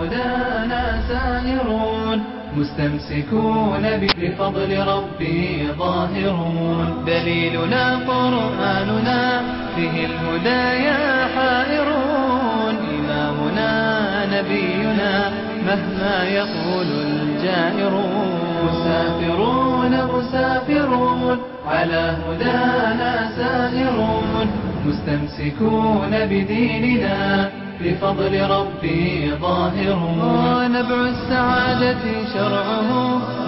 هدانا سائرون مستمسكون بفضل ربي ظاهرون. دليلنا قرآننا فيه الهدايا حائرون. إمامنا نبينا مهما يقول الجائرون. مسافرون مسافرون على هدانا سائرون مستمسكون بديننا. بفضل ربي ظاهرون نبع السعادة شرعه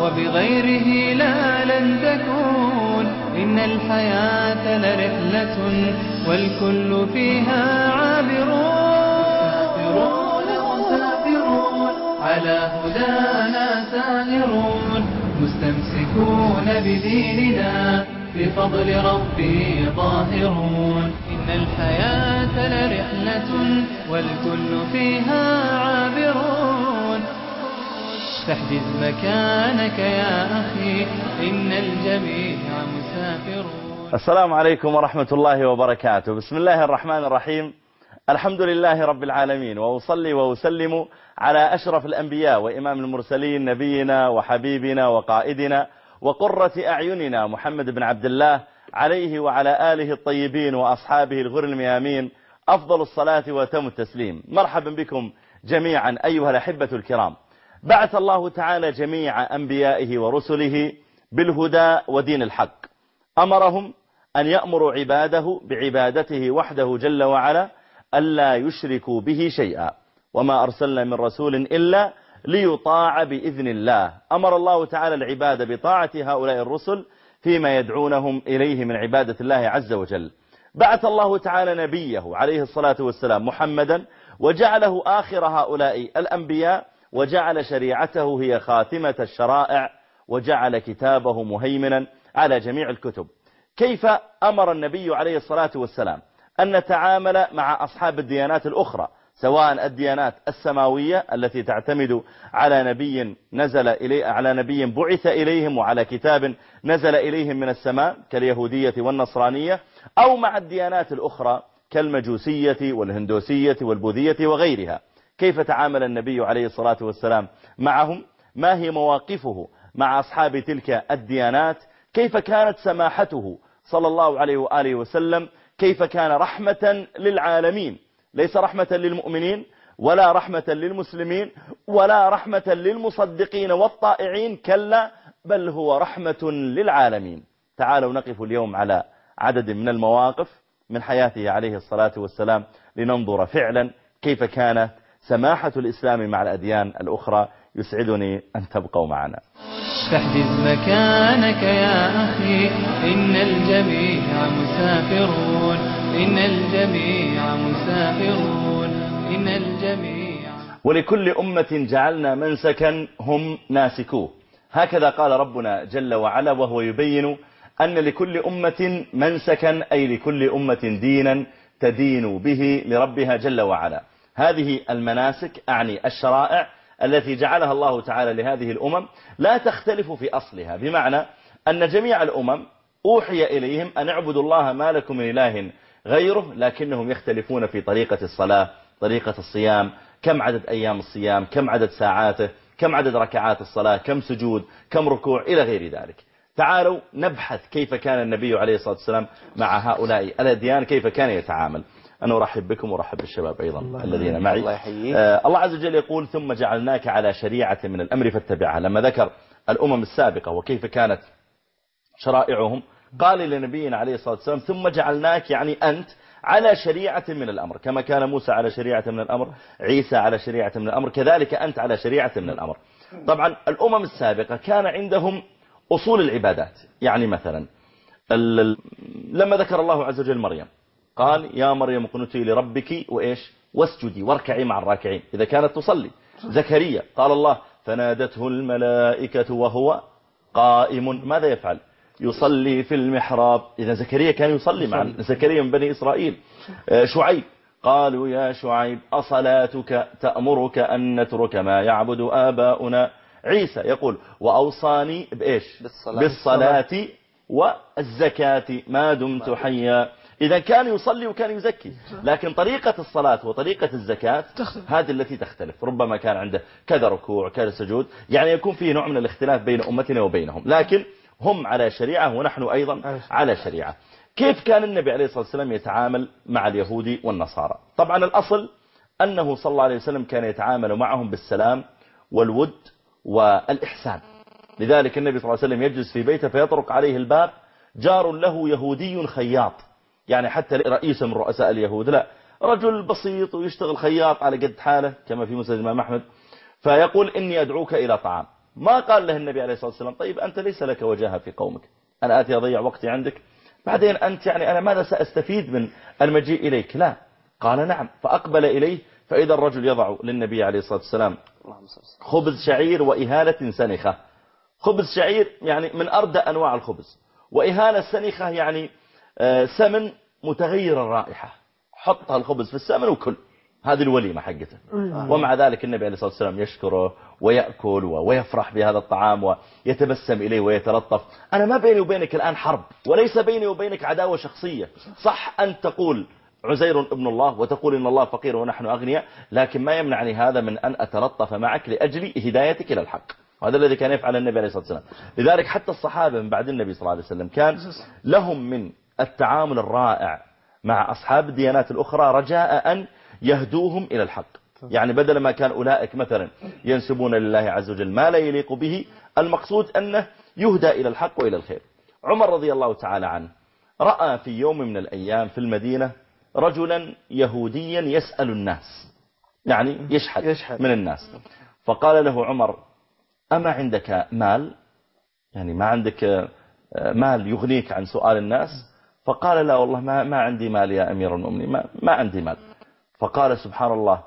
وبغيره لا لن تكون. إن الحياة لرحلة والكل فيها عابرون. مسافرون على هدانا سائرون مستمسكون بديننا. بفضل ربي ظاهرون إن الحياة لرحلة والكل فيها عابرون. فاحجز مكانك يا أخي إن الجميع مسافرون. السلام عليكم ورحمة الله وبركاته. بسم الله الرحمن الرحيم. الحمد لله رب العالمين وأصلي وأسلم على أشرف الأنبياء وإمام المرسلين نبينا وحبيبنا وقائدنا وقرة أعيننا محمد بن عبد الله عليه وعلى آله الطيبين وأصحابه الغر الميامين أفضل الصلاة وتم التسليم. مرحبا بكم جميعا أيها الأحبة الكرام. بعث الله تعالى جميع أنبيائه ورسله بالهدى ودين الحق. أمرهم أن يأمروا عباده بعبادته وحده جل وعلا ألا يشركوا به شيئا. وما أرسلنا من رسول إلا ليطاع بإذن الله. أمر الله تعالى العباد بطاعة هؤلاء الرسل فيما يدعونهم إليه من عبادة الله عز وجل. بعث الله تعالى نبيه عليه الصلاة والسلام محمدا وجعله آخر هؤلاء الأنبياء وجعل شريعته هي خاتمة الشرائع وجعل كتابه مهيمنا على جميع الكتب. كيف أمر النبي عليه الصلاة والسلام؟ أن نتعامل مع أصحاب الديانات الأخرى. سواء الديانات السماوية التي تعتمد على نبي نزل إليه على نبي بعث إليهم وعلى كتاب نزل إليهم من السماء كاليهودية والنصرانية أو مع الديانات الأخرى كالمجوسية والهندوسية والبوذية وغيرها. كيف تعامل النبي عليه الصلاة والسلام معهم؟ ما هي مواقفه مع أصحاب تلك الديانات؟ كيف كانت سماحته صلى الله عليه وآله وسلم؟ كيف كان رحمة للعالمين؟ ليس رحمة للمؤمنين ولا رحمة للمسلمين ولا رحمة للمصدقين والطائعين كلا بل هو رحمة للعالمين. تعالوا نقف اليوم على عدد من المواقف من حياته عليه الصلاة والسلام لننظر فعلا كيف كانت سماحة الإسلام مع الأديان الأخرى. يسعدني أن تبقوا معنا. فاحجز مكانك يا أخي إن الجميع مسافرون. إن الجميع مسافرون إن الجميع ولكل أمة جعلنا منسكا هم ناسكوه هكذا قال ربنا جل وعلا وهو يبين أن لكل أمة منسكا أي لكل أمة دينا تدين به لربها جل وعلا. هذه المناسك أعني الشرائع التي جعلها الله تعالى لهذه الأمم لا تختلف في أصلها. بمعنى أن جميع الأمم أوحي إليهم أن اعبدوا الله ما لكم من إله غيره لكنهم يختلفون في طريقة الصلاة طريقة الصيام كم عدد أيام الصيام كم عدد ساعاته كم عدد ركعات الصلاة كم سجود كم ركوع إلى غير ذلك. تعالوا نبحث كيف كان النبي عليه الصلاة والسلام مع هؤلاء الأديان كيف كان يتعامل. أنا أرحب بكم وأرحب بالشباب أيضا الله الذين معي. الله آه الله عز وجل يقول ثم جعلناك على شريعة من الأمر فاتبعها. لما ذكر الأمم السابقة وكيف كانت شرائعهم قال لنبينا عليه الصلاة والسلام ثم جعلناك يعني أنت على شريعة من الأمر. كما كان موسى على شريعة من الأمر عيسى على شريعة من الأمر كذلك أنت على شريعة من الأمر. طبعا الأمم السابقة كان عندهم أصول العبادات. يعني مثلا لما ذكر الله عز وجل مريم قال يا مريم قنتي لربك وإيش؟ واسجدي واركعي مع الراكعين. إذا كانت تصلي. زكريا قال الله فنادته الملائكة وهو قائم. ماذا يفعل؟ يصلي في المحراب. إذا زكريا كان يصلي مع زكريا من بني إسرائيل. شعيب. قالوا يا شعيب أصلاتك تأمرك أن نترك ما يعبد آباؤنا؟ عيسى يقول وأوصاني بإيش؟ بالصلاة, بالصلاة والزكاة. ما دمت حيا. إذا كان يصلي وكان يزكي. لكن طريقة الصلاة وطريقة الزكاة هذه التي تختلف. ربما كان عنده كذا ركوع كذا سجود. يعني يكون فيه نوع من الاختلاف بين أمتنا وبينهم. لكن هم على شريعة ونحن أيضا على شريعة. كيف كان النبي عليه الصلاة والسلام يتعامل مع اليهود والنصارى؟ طبعا الأصل أنه صلى الله عليه وسلم كان يتعامل معهم بالسلام والود والإحسان. لذلك النبي صلى الله عليه وسلم يجلس في بيته فيطرق عليه الباب جار له يهودي خياط. يعني حتى رئيس من رؤساء اليهود. لا رجل بسيط ويشتغل خياط على قد حاله كما في مسجد الإمام أحمد. فيقول إني أدعوك إلى طعام. ما قال له النبي عليه الصلاة والسلام طيب أنت ليس لك وجاهة في قومك. أنا آتي أضيع وقتي عندك. بعدين أنت يعني أنا ماذا سأستفيد من المجيء إليك؟ لا. قال نعم. فأقبل إليه فإذا الرجل يضع للنبي عليه الصلاة والسلام خبز شعير وإهالة سنخة. خبز شعير يعني من أردى أنواع الخبز. وإهالة سنخة يعني آه، سمن متغير الرائحة. حط الخبز في السمن وكل. هذه الوليمة حقته. ومع ذلك النبي عليه الصلاة والسلام يشكره ويأكل ويفرح بهذا الطعام ويتبسم إليه ويتلطف. أنا ما بيني وبينك الآن حرب وليس بيني وبينك عداوة شخصية. صح أن تقول عزير ابن الله وتقول إن الله فقير ونحن أغنياء لكن ما يمنعني هذا من أن أتلطف معك لأجل هدايتك إلى الحق. وهذا الذي كان يفعل النبي عليه الصلاة والسلام. لذلك حتى الصحابة من بعد النبي صلى الله عليه وسلم كان لهم من التعامل الرائع مع أصحاب الديانات الأخرى رجاء أن يهدوهم إلى الحق. يعني بدل ما كان أولئك مثلا ينسبون لله عز وجل ما لا يليق به المقصود أنه يهدى إلى الحق وإلى الخير. عمر رضي الله تعالى عنه رأى في يوم من الأيام في المدينة رجلا يهوديا يسأل الناس يعني يشحد, يشحد من الناس. فقال له عمر أما عندك مال؟ يعني ما عندك آه، مال يغنيك عن سؤال الناس؟ فقال لا والله ما, ما عندي مال يا أمير المؤمنين ما, ما عندي مال. فقال سبحان الله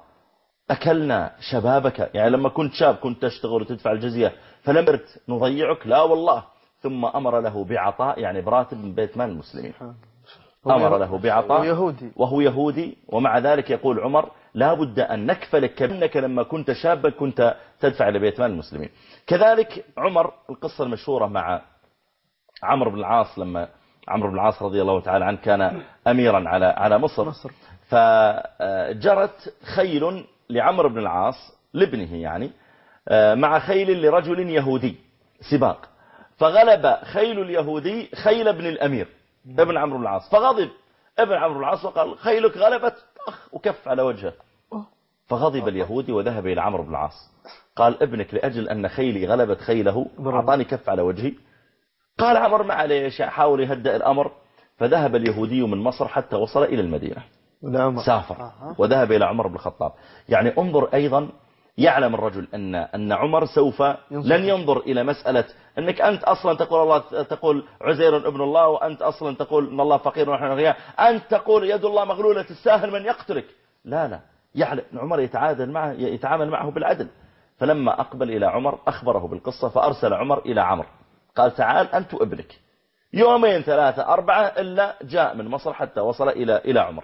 أكلنا شبابك. يعني لما كنت شاب كنت تشتغل وتدفع الجزية فلم نضيعك؟ لا والله. ثم أمر له بعطاء يعني براتب من بيت مال المسلمين. أمر له بعطاء يهودي. وهو يهودي ومع ذلك يقول عمر لا بد أن نكفلك كأنك لما كنت شابا كنت تدفع لبيت مال المسلمين. كذلك عمر القصة المشهورة مع عمرو بن العاص لما عمرو بن العاص رضي الله تعالى عنه كان أميرا على على مصر, مصر. فجرت خيل لعمرو بن العاص لابنه يعني مع خيل لرجل يهودي سباق. فغلب خيل اليهودي خيل ابن الأمير ابن عمرو بن العاص. فغضب ابن عمرو بن العاص وقال خيلك غلبت أخ وكف على وجهه. فغضب اليهودي وذهب إلى عمرو بن العاص. قال ابنك لأجل أن خيلي غلبت خيله أعطاني كف على وجهي. قال عمر معليش حاول يهدأ الأمر. فذهب اليهودي من مصر حتى وصل إلى المدينة. سافر. وذهب إلى عمر بن الخطاب. يعني انظر أيضا يعلم الرجل أن أن عمر سوف لن ينظر إلى مسألة أنك أنت أصلا تقول الله تقول عزير ابن الله وأنت أصلا تقول أن الله فقير ونحن أغنياء. أنت تقول يد الله مغلولة الساهل من يقتلك. لا لا. يعلم عمر يتعادل معه يتعامل معه بالعدل. فلما أقبل إلى عمر أخبره بالقصة فأرسل عمر إلى عمر. قال تعال أنت وابنك. يومين ثلاثة أربعة إلا جاء من مصر حتى وصل إلى إلى عمر.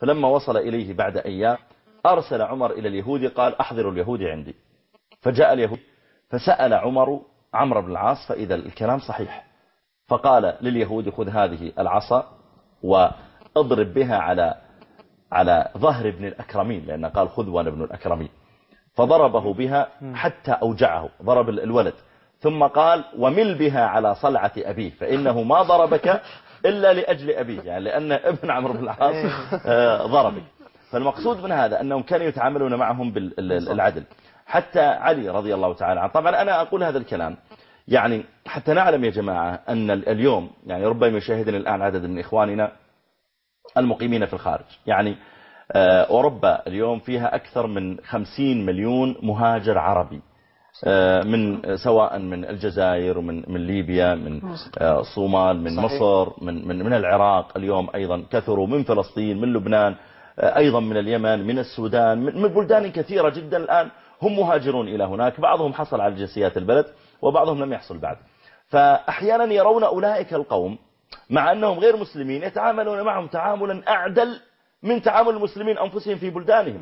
فلما وصل إليه بعد أيام أرسل عمر إلى اليهود قال أحضروا اليهود عندي. فجاء اليهود فسأل عمر عمرو بن العاص فإذا الكلام صحيح. فقال لليهود خذ هذه العصا واضرب بها على على ظهر ابن الأكرمين لأنه قال خذ وأنا ابن الأكرمين. فضربه بها حتى أوجعه ضرب الولد. ثم قال ومل بها على صلعة أبيه فإنه ما ضربك إلا لأجل أبيه يعني لأن ابن عمرو بن العاص آه، ضربك. فالمقصود من هذا أنهم كانوا يتعاملون معهم بالعدل حتى علي رضي الله تعالى عنه طبعا أنا أقول هذا الكلام يعني حتى نعلم يا جماعة أن اليوم يعني ربما يشاهدنا الآن عدد من إخواننا المقيمين في الخارج يعني آه، أوروبا اليوم فيها أكثر من خمسين مليون مهاجر عربي. من سواء من الجزائر ومن من ليبيا من آه، الصومال من صحيح. مصر من من من العراق اليوم أيضا كثروا من فلسطين من لبنان أيضا من اليمن من السودان من بلدان كثيرة جدا الآن هم مهاجرون إلى هناك. بعضهم حصل على جنسيات البلد وبعضهم لم يحصل بعد. فأحيانا يرون أولئك القوم مع أنهم غير مسلمين يتعاملون معهم تعاملا أعدل من تعامل المسلمين أنفسهم في بلدانهم.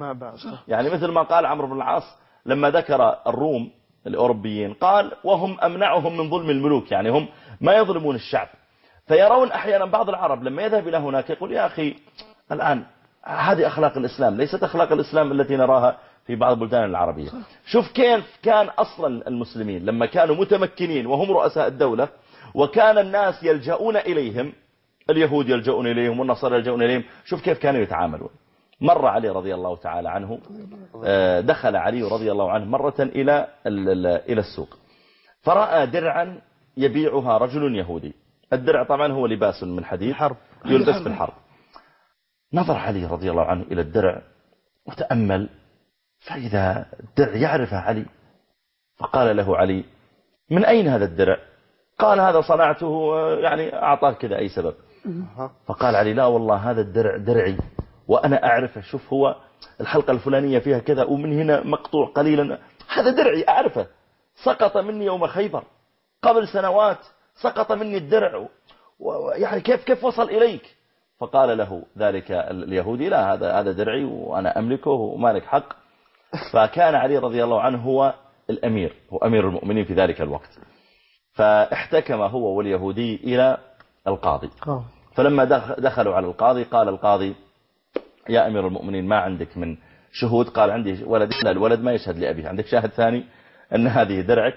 يعني مثل ما قال عمرو بن العاص لما ذكر الروم الأوروبيين. قال وهم أمنعهم من ظلم الملوك يعني هم ما يظلمون الشعب. فيرون أحيانا بعض العرب لما يذهب إلى هناك يقول يا أخي الآن هذه أخلاق الإسلام ليست أخلاق الإسلام التي نراها في بعض البلدان العربية. شوف كيف كان أصلا المسلمين لما كانوا متمكنين وهم رؤساء الدولة وكان الناس يلجؤون إليهم اليهود يلجؤون إليهم والنصارى يلجؤون إليهم. شوف كيف كانوا يتعاملون. مر علي رضي الله تعالى عنه آه، دخل علي رضي الله عنه مرة إلى إلى السوق. فرأى درعا يبيعها رجل يهودي. الدرع طبعا هو لباس من حديد حرب. يلبس في الحرب. نظر علي رضي الله عنه إلى الدرع وتأمل فإذا الدرع يعرفه علي فقال له علي من أين هذا الدرع؟ قال هذا صنعته يعني أعطاه كذا أي سبب. فقال علي لا والله هذا الدرع درعي. وأنا أعرفه شوف هو الحلقة الفلانية فيها كذا ومن هنا مقطوع قليلا. هذا درعي أعرفه. سقط مني يوم خيبر. قبل سنوات سقط مني الدرع. يعني كيف كيف وصل إليك؟ فقال له ذلك اليهودي لا هذا هذا درعي وأنا أملكه ومالك حق. فكان علي رضي الله عنه هو الأمير هو أمير المؤمنين في ذلك الوقت. فاحتكم هو واليهودي إلى القاضي. آه. فلما دخلوا على القاضي قال القاضي يا أمير المؤمنين ما عندك من شهود؟ قال عندي ولد لا الولد ما يشهد لأبيه. عندك شاهد ثاني؟ أن هذه درعك؟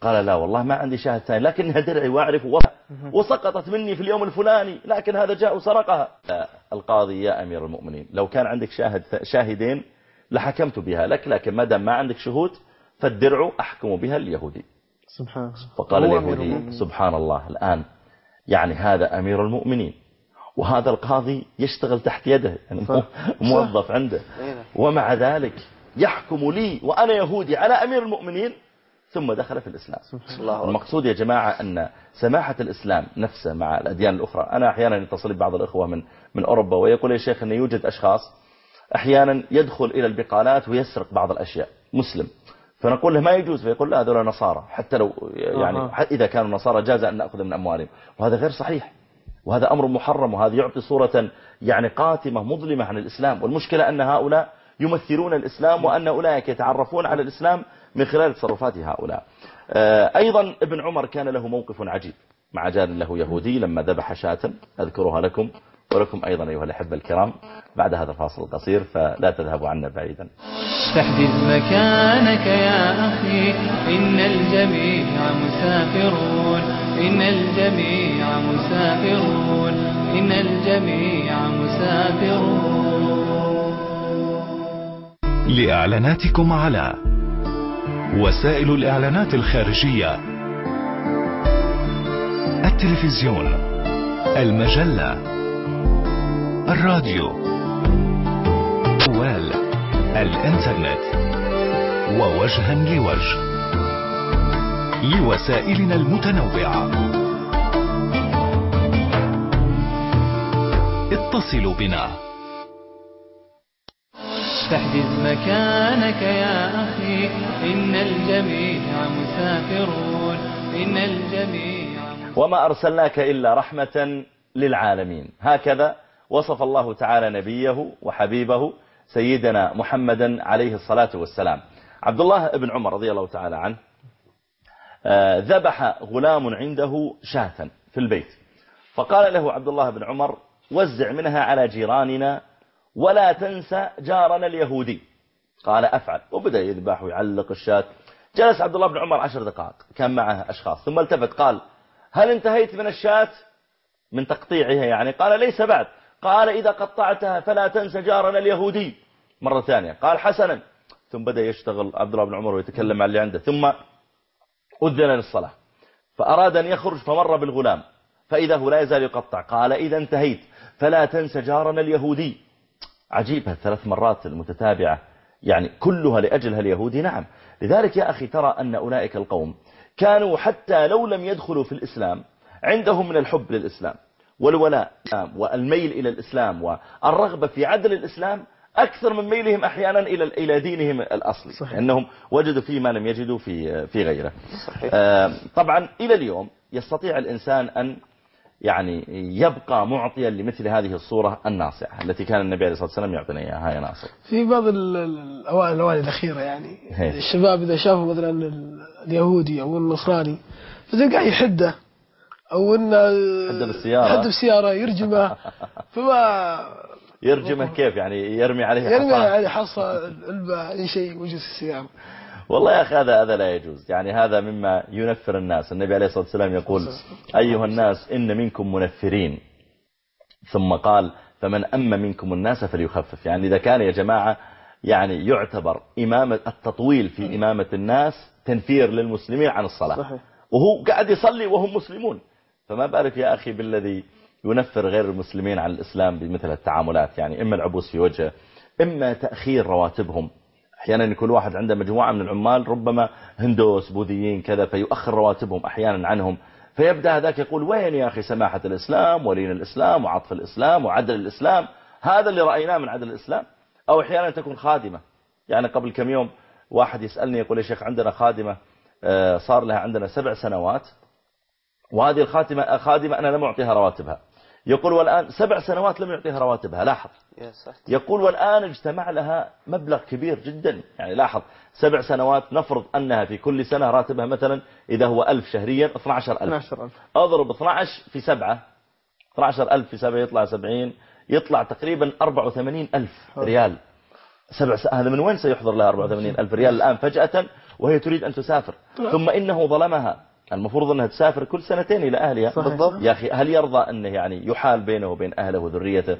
قال لا والله ما عندي شاهد ثاني لكنها درعي وأعرف وسقطت مني في اليوم الفلاني لكن هذا جاء وسرقها. القاضي يا أمير المؤمنين لو كان عندك شاهد شاهدين لحكمت بها لك لكن ما دام ما عندك شهود فالدرع أحكم بها اليهودي. سبحان فقال اليهودي سبحان الله الآن يعني هذا أمير المؤمنين. وهذا القاضي يشتغل تحت يده يعني موظف عنده. إيه. ومع ذلك يحكم لي وأنا يهودي على أمير المؤمنين ثم دخل في الإسلام. المقصود يا جماعة أن سماحة الإسلام نفسه مع الأديان الأخرى. أنا أحيانا يتصل بعض الأخوة من من أوروبا ويقول يا شيخ أن يوجد أشخاص أحيانا يدخل إلى البقالات ويسرق بعض الأشياء مسلم. فنقول له ما يجوز؟ فيقول لا هذول نصارى. حتى لو يعني. إذا كانوا نصارى جاز أن نأخذ من أموالهم. وهذا غير صحيح. وهذا أمر محرم وهذا يعطي صورة يعني قاتمة مظلمة عن الإسلام. والمشكلة أن هؤلاء يمثلون الإسلام وأن أولئك يتعرفون على الإسلام من خلال تصرفات هؤلاء. آه، أيضا ابن عمر كان له موقف عجيب مع جار له يهودي لما ذبح شاة. أذكرها لكم. ولكم أيضا أيها الأحبة الكرام بعد هذا الفاصل القصير فلا تذهبوا عنا بعيدا. استحدث مكانك يا أخي إن الجميع مسافرون إن الجميع مسافرون إن الجميع مسافرون. لإعلاناتكم على وسائل الإعلانات الخارجية التلفزيون المجلة. الراديو. وال الإنترنت. ووجها لوجه. لوسائلنا المتنوعة. اتصلوا بنا. استحدث مكانك يا أخي. إن الجميع مسافرون. إن الجميع وما أرسلناك إلا رحمة للعالمين. هكذا وصف الله تعالى نبيه وحبيبه سيدنا محمدا عليه الصلاة والسلام. عبد الله بن عمر رضي الله تعالى عنه آه، ذبح غلام عنده شاة في البيت. فقال له عبد الله بن عمر وزع منها على جيراننا ولا تنسى جارنا اليهودي. قال أفعل. وبدأ يذبح ويعلق الشاة. جلس عبد الله بن عمر عشر دقائق كان معه أشخاص ثم التفت قال هل انتهيت من الشاة؟ من تقطيعها يعني؟ قال ليس بعد. قال إذا قطعتها فلا تنسى جارنا اليهودي. مرة ثانية. قال حسنا. ثم بدأ يشتغل عبد الله بن عمر ويتكلم عن اللي عنده. ثم أذن للصلاة. فأراد أن يخرج فمر بالغلام. فإذا هو لا يزال يقطع. قال إذا انتهيت فلا تنسى جارنا اليهودي. عجيبة الثلاث مرات المتتابعة. يعني كلها لأجلها اليهودي. نعم. لذلك يا أخي ترى أن أولئك القوم كانوا حتى لو لم يدخلوا في الإسلام عندهم من الحب للإسلام. والولاء والميل إلى الإسلام والرغبة في عدل الإسلام أكثر من ميلهم أحيانا إلى إلى دينهم الأصلي صحيح. أنهم وجدوا فيه ما لم يجدوا في في غيره صحيح. آه طبعا إلى اليوم يستطيع الإنسان أن يعني يبقى معطيا لمثل هذه الصورة الناصعة التي كان النبي عليه الصلاة والسلام يعطينا إياها يا ناصر في بعض الأوائل الأوائل الأخيرة يعني هي. الشباب إذا شافوا مثلا اليهودي أو النصراني فتلقاه يحده أو إن حد بالسيارة. حد بالسيارة يرجمه. فما يرجمه كيف يعني؟ يرمي عليه يرمي حصان؟ عليه حصى علبه أي شيء وجلس السيارة. والله يا أخي هذا هذا لا يجوز. يعني هذا مما ينفر الناس. النبي عليه الصلاة والسلام يقول أيها الناس إن منكم منفرين. ثم قال فمن أما منكم الناس فليخفف. يعني إذا كان يا جماعة يعني يعتبر إمامة التطويل في إمامة الناس تنفير للمسلمين عن الصلاة. صحيح. وهو قاعد يصلي وهم مسلمون. فما بالك يا أخي بالذي ينفر غير المسلمين عن الإسلام بمثل التعاملات؟ يعني إما العبوس في وجهه إما تأخير رواتبهم. أحيانا يكون واحد عنده مجموعة من العمال ربما هندوس بوذيين كذا فيؤخر رواتبهم أحيانا عنهم. فيبدأ هذاك يقول وين يا أخي سماحة الإسلام ولين الإسلام وعطف الإسلام وعدل الإسلام؟ هذا اللي رأيناه من عدل الإسلام. أو أحيانا تكون خادمة. يعني قبل كم يوم واحد يسألني يقول يا شيخ عندنا خادمة آه، صار لها عندنا سبع سنوات. وهذه الخاتمة خادمة أنا لم أعطيها رواتبها. يقول والآن سبع سنوات لم يعطيها رواتبها لاحظ. يقول والآن اجتمع لها مبلغ كبير جدا. يعني لاحظ سبع سنوات نفرض أنها في كل سنة راتبها مثلا إذا هو ألف شهريا 12000 12000 أضرب 12 في سبعة 12000 في سبعة يطلع 70 يطلع تقريبا 84000 ريال. سبع س... هذا من وين سيحضر لها 84000 ريال الآن فجأة؟ وهي تريد أن تسافر. ثم إنه ظلمها. المفروض أنها تسافر كل سنتين إلى أهلها. صحيح. بالضبط. يا أخي هل يرضى أنه يعني يحال بينه وبين أهله وذريته؟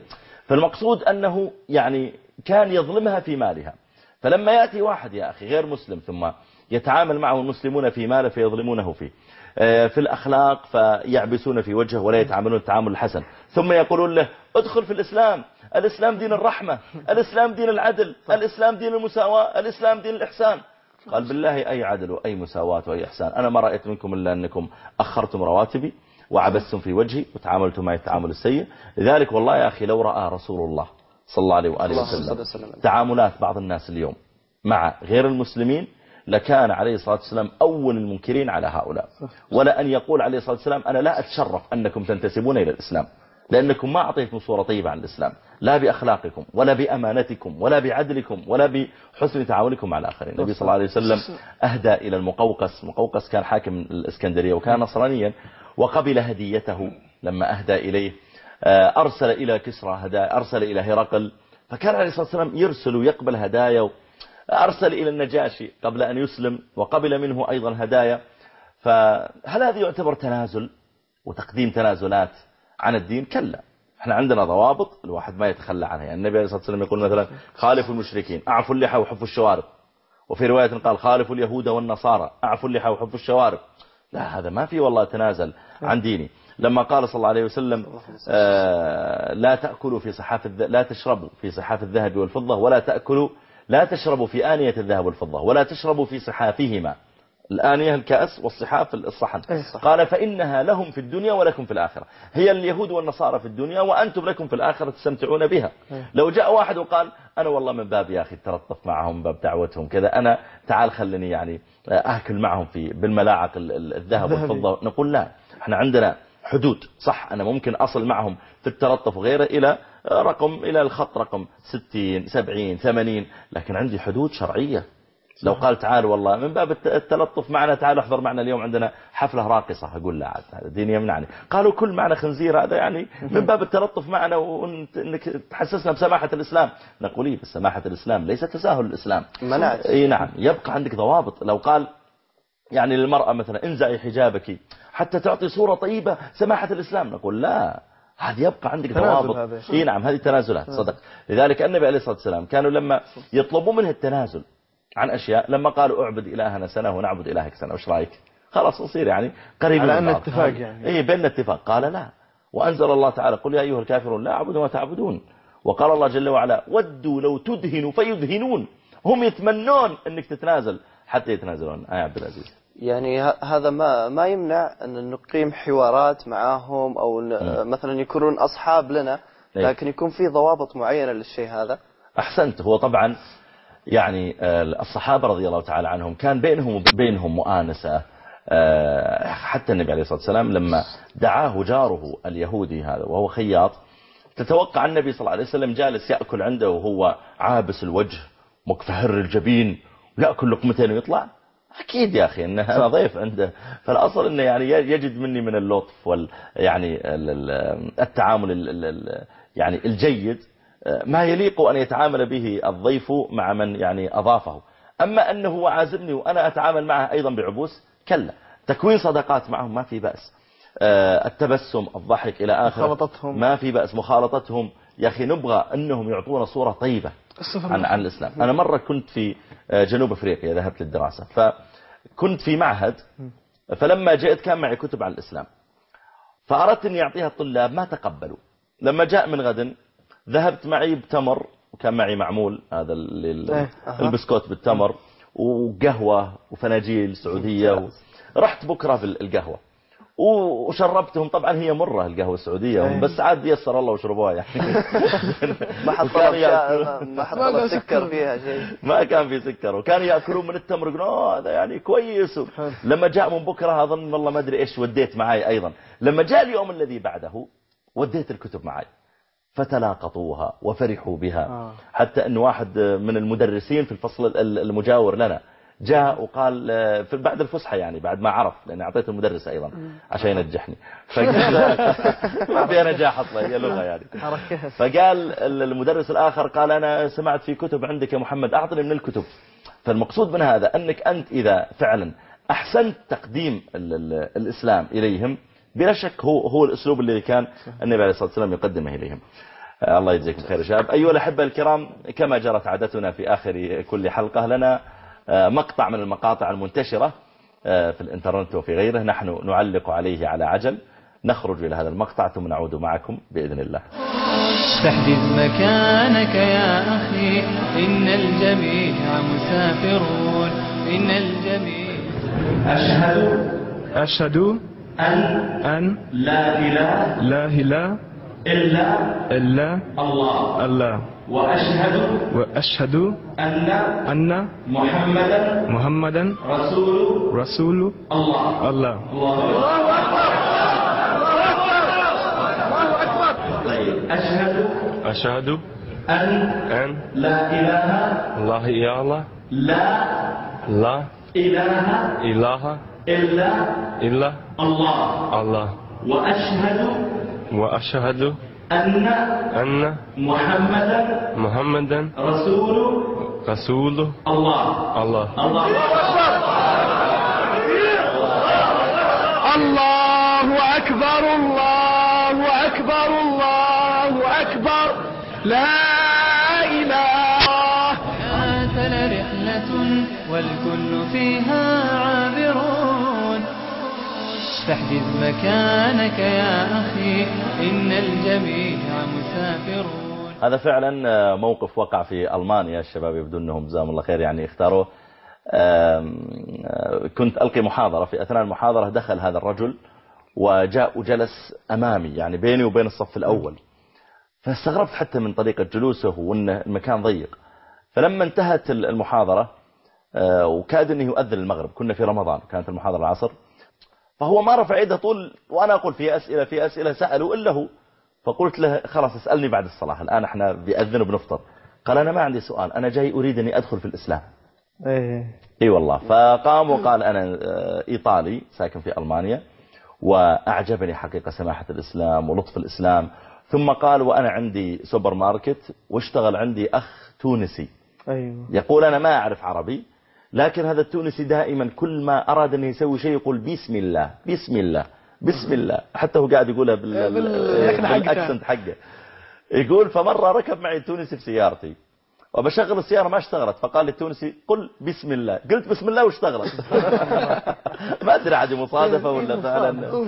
فالمقصود أنه يعني كان يظلمها في مالها. فلما يأتي واحد يا أخي غير مسلم ثم يتعامل معه المسلمون في ماله فيظلمونه فيه. آه، في الأخلاق فيعبسون في وجهه ولا يتعاملون التعامل الحسن. ثم يقولون له ادخل في الإسلام. الإسلام دين الرحمة. الإسلام دين العدل. الإسلام دين المساواة. الإسلام دين الإحسان. قال بالله أي عدل وأي مساواة وأي إحسان. أنا ما رأيت منكم إلا أنكم أخرتم رواتبي وعبستم في وجهي وتعاملتم معي التعامل السيء. لذلك والله يا أخي لو رأى رسول الله صلى الله عليه وآله وسلم. تعاملات بعض الناس اليوم مع غير المسلمين لكان عليه الصلاة والسلام أول المنكرين على هؤلاء. ولا أن يقول عليه الصلاة والسلام أنا لا أتشرف أنكم تنتسبون إلى الإسلام. لأنكم ما أعطيتم صورة طيبة عن الإسلام. لا بأخلاقكم ولا بأمانتكم ولا بعدلكم ولا بحسن تعاونكم مع الآخرين. النبي صلى الله عليه وسلم أهدى إلى المقوقس. مقوقس كان حاكم الإسكندرية وكان نصرانيا وقبل هديته لما أهدى إليه آه، أرسل إلى كسرى هدايا أرسل إلى هرقل. فكان عليه الصلاة والسلام يرسل ويقبل هدايا أرسل إلى النجاشي قبل أن يسلم وقبل منه أيضا هدايا. فهل هذا يعتبر تنازل وتقديم تنازلات؟ عن الدين كلا. إحنا عندنا ضوابط الواحد ما يتخلى عنها. يعني النبي عليه الصلاة والسلام يقول مثلا خالفوا المشركين أعفوا اللحى وحفوا الشوارب. وفي رواية قال خالفوا اليهود والنصارى أعفوا اللحى وحفوا الشوارب. لا هذا ما في والله تنازل عن ديني. لما قال صلى الله عليه وسلم آه لا تأكلوا في صحاف. لا تشربوا في صحاف الذهب والفضة ولا تأكلوا لا تشربوا في آنية الذهب والفضة ولا تشربوا في صحافهما. الآنية الكأس والصحاف الصحن. صح. قال فإنها لهم في الدنيا ولكم في الآخرة. هي اليهود والنصارى في الدنيا وأنتم لكم في الآخرة تستمتعون بها. لو جاء واحد وقال أنا والله من باب يا أخي ترطف معهم باب دعوتهم كذا أنا تعال خلني يعني أكل معهم في بالملاعق ال- ال- الذهب. والفضة. نقول لا إحنا عندنا حدود. صح أنا ممكن أصل معهم في التلطف وغيره إلى رقم إلى الخط رقم 60 70 80 لكن عندي حدود شرعية. لو قال تعال والله من باب الت- التلطف معنا تعال احضر معنا اليوم عندنا حفلة راقصة أقول لا عاد دين يمنعني. قالوا كل معنا خنزير هذا يعني من باب التلطف معنا وانك تحسسنا بسماحة الإسلام. نقول إيه بس سماحة الإسلام ليس تساهل الإسلام. إي نعم يبقى عندك ضوابط. لو قال يعني للمرأة مثلا انزعي حجابك حتى تعطي صورة طيبة سماحة الإسلام. نقول لا هذا يبقى عندك ضوابط. إي نعم هذه تنازلات صدق. لذلك النبي عليه الصلاة والسلام كانوا لما يطلبوا منه التنازل عن أشياء. لما قالوا اعبد إلهنا سنة ونعبد إلهك سنة وش رأيك؟ خلاص نصير يعني قريب على من أن بعض. اتفاق يعني. اي بيننا اتفاق. قال لا. وأنزل الله تعالى قل يا أيها الكافرون لا أعبد ما تعبدون. وقال الله جل وعلا ودوا لو تدهنوا فيدهنون. هم يتمنون أنك تتنازل حتى يتنازلون. آه يا عبد العزيز. يعني ه- هذا ما ما يمنع أن نقيم حوارات معاهم أو ن- مثلا يكونون أصحاب لنا إيه. لكن يكون في ضوابط معينة للشيء هذا. أحسنت. هو طبعا يعني آه، الصحابة رضي الله تعالى عنهم كان بينهم وبينهم مؤانسة آه، حتى النبي عليه الصلاة والسلام لما دعاه جاره اليهودي هذا وهو خياط تتوقع النبي صلى الله عليه وسلم جالس يأكل عنده وهو عابس الوجه مكفهر الجبين يأكل لقمتين ويطلع؟ أكيد يا أخي إنه أنا ضيف عنده. فالأصل إنه يعني يجد مني من اللطف وال يعني ال- ال- التعامل ال- ال- يعني الجيد. ما يليق أن يتعامل به الضيف مع من يعني أضافه. أما أنه هو عازمني وأنا أتعامل معه أيضا بعبوس كلا. تكوين صداقات معهم ما في بأس. آه، التبسم الضحك آخره. مخالطتهم. ما في بأس. مخالطتهم. يا أخي نبغى أنهم يعطونا طيبة السفر عن عن الإسلام. أنا مرة كنت في آه، جنوب أفريقيا ذهبت للدراسة. فكنت في معهد فلما جئت كان معي كتب عن الإسلام. فأردت أن يعطيها الطلاب ما تقبلوا. لما جاء من غد ذهبت معي بتمر وكان معي معمول هذا إيه،. البسكوت بالتمر وقهوة وفناجيل سعودية و... رحت بكرة بالقهوة وشربتهم طبعا هي مرة القهوة السعودية إيه. بس عاد يسر الله وشربوها يعني. ما حط ما حط سكر سكر. فيها شيء. ما كان في سكر وكانوا يأكلون من التمر يقولون أوه هذا يعني كويس. لما جاء من بكرة اظن والله ما أدري إيش وديت معي أيضا. لما جاء اليوم الذي بعده وديت الكتب معي فتلاقطوها وفرحوا بها. آه. حتى إن واحد من المدرسين في الفصل ال- المجاور لنا جاء وقال آه، في بعد الفسحه يعني بعد ما عرف لأن أعطيته المدرس أيضا عشان ينجحني. فقال ما في نجاح أصلا هي لغة يعني. فقال المدرس الآخر قال أنا سمعت في كتب عندك يا محمد أعطني من الكتب. فالمقصود من هذا أنك أنت إذا فعلا أحسنت تقديم ال ال الإسلام إليهم بلا شك هو هو الأسلوب الذي كان النبي عليه الصلاة والسلام يقدمه إليهم. آه، الله يجزيكم خير يا شباب. أيها الأحبة الكرام كما جرت عادتنا في آخر كل حلقة لنا آه، مقطع من المقاطع المنتشرة آه، في الإنترنت وفي غيره. نحن نعلق عليه على عجل. نخرج إلى هذا المقطع ثم نعود معكم بإذن الله. استحدث مكانك يا أخي. إن الجميع مسافرون. إن الجميع أشهد. أشهد. أن أن لا إله لا إله إلا إلا الله. الله. وأشهد وأشهد أن أن محمدا محمدا رسول رسول الله. الله. الله طيب أشهد أشهد أن أن لا إله لا إله لا لا إله إله إلا إلا الله. الله. وأشهد وأشهد أن أن محمدا محمدا رسول رسول الله. الله. الله. الله أكبر الله أكبر الله أكبر. لا إله. كانت رحلة والكل فيها استحدث مكانك يا أخي إن الجميع مسافرون. هذا فعلا آه، موقف وقع في ألمانيا. الشباب يبدو أنهم جزاهم الله خير يعني اختاروه. آم، آه، كنت ألقي محاضرة. في أثناء المحاضرة دخل هذا الرجل وجاء وجلس أمامي يعني بيني وبين الصف الأول. فاستغربت حتى من طريقة جلوسه وأن المكان ضيق. فلما انتهت المحاضرة آه، وكاد أنه يؤذن المغرب كنا في رمضان كانت المحاضرة العصر. فهو ما رفع يده طول وأنا أقول في أسئلة في أسئلة سألوا إلا هو. فقلت له خلاص اسألني بعد الصلاة الآن إحنا بيأذن وبنفطر. قال أنا ما عندي سؤال أنا جاي أريد أني أدخل في الإسلام. إيه. إي والله. فقام وقال أنا آه، إيطالي ساكن في ألمانيا وأعجبني حقيقة سماحة الإسلام ولطف الإسلام. ثم قال وأنا عندي سوبر ماركت واشتغل عندي أخ تونسي. أيوه. يقول أنا ما أعرف عربي لكن هذا التونسي دائما كل ما أراد انه يسوي شيء يقول بسم الله بسم الله بسم الله. حتى هو قاعد يقولها بال... بال accent حقه. يقول فمرة ركب معي تونسي في سيارتي. وبشغل السيارة ما اشتغلت فقال لي التونسي قل بسم الله. قلت بسم الله واشتغلت ما أدري عاد مصادفة ولا فعلا.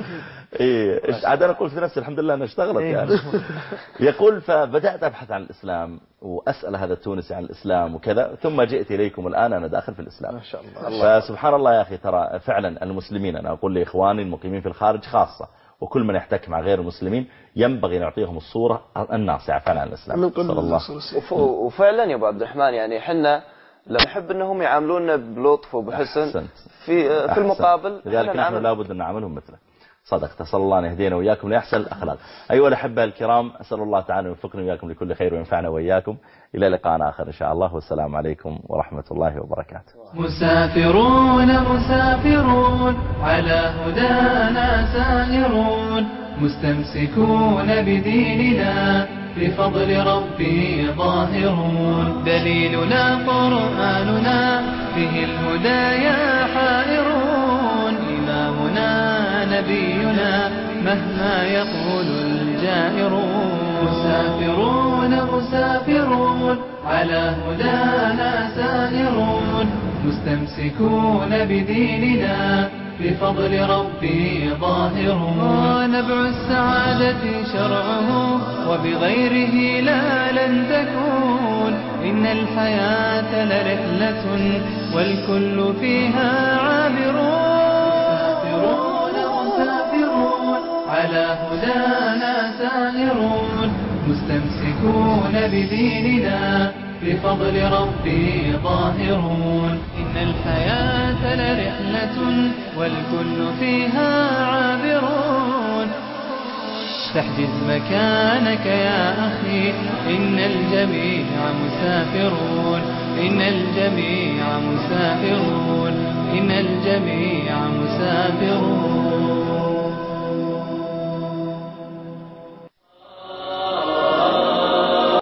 إيه إيش- عاد أنا قلت في نفسي الحمد لله انها اشتغلت يعني. يقول فبدأت أبحث عن الإسلام وأسأل هذا التونسي عن الإسلام وكذا ثم جئت إليكم الآن أنا داخل في الإسلام. ما شاء الله فسبحان الله يا أخي ترى فعلا المسلمين أنا أقول لإخواني المقيمين في الخارج خاصة وكل من يحتك مع غير المسلمين ينبغي أن يعطيهم الصورة الناصعة فعلا عن الإسلام من قبل صلى الله وفعلا يا أبو عبد الرحمن يعني إحنا لما نحب أنهم يعاملونا بلطف وبحسن أحسنت. في في أحسن. المقابل لذلك نحن لابد أن نعملهم مثله صدقت. أسأل الله أن يهدينا وإياكم لأحسن الأخلاق. أيها الأحبة الكرام أسأل الله تعالى أن يوفقنا وإياكم لكل خير وينفعنا وإياكم. إلى لقاء آخر إن شاء الله. والسلام عليكم ورحمة الله وبركاته. مسافرون مسافرون على هدانا سائرون. مستمسكون بديننا بفضل ربي ظاهرون. دليلنا قرآننا به الهدايا حائرون. إمامنا نبينا مهما يقول الجائرون. مسافرون مسافرون على هدانا سائرون. مستمسكون بديننا بفضل ربي ظاهرون. نبع السعادة شرعه وبغيره لا لن تكون. إن الحياة لرحلة والكل فيها عابرون. مسافرون على هدانا سائرون مستمسكون بديننا. بفضل ربي ظاهرون إن الحياة لرحلة والكل فيها عابرون. تحجز مكانك يا أخي. إن الجميع مسافرون. إن الجميع مسافرون. إن الجميع مسافرون.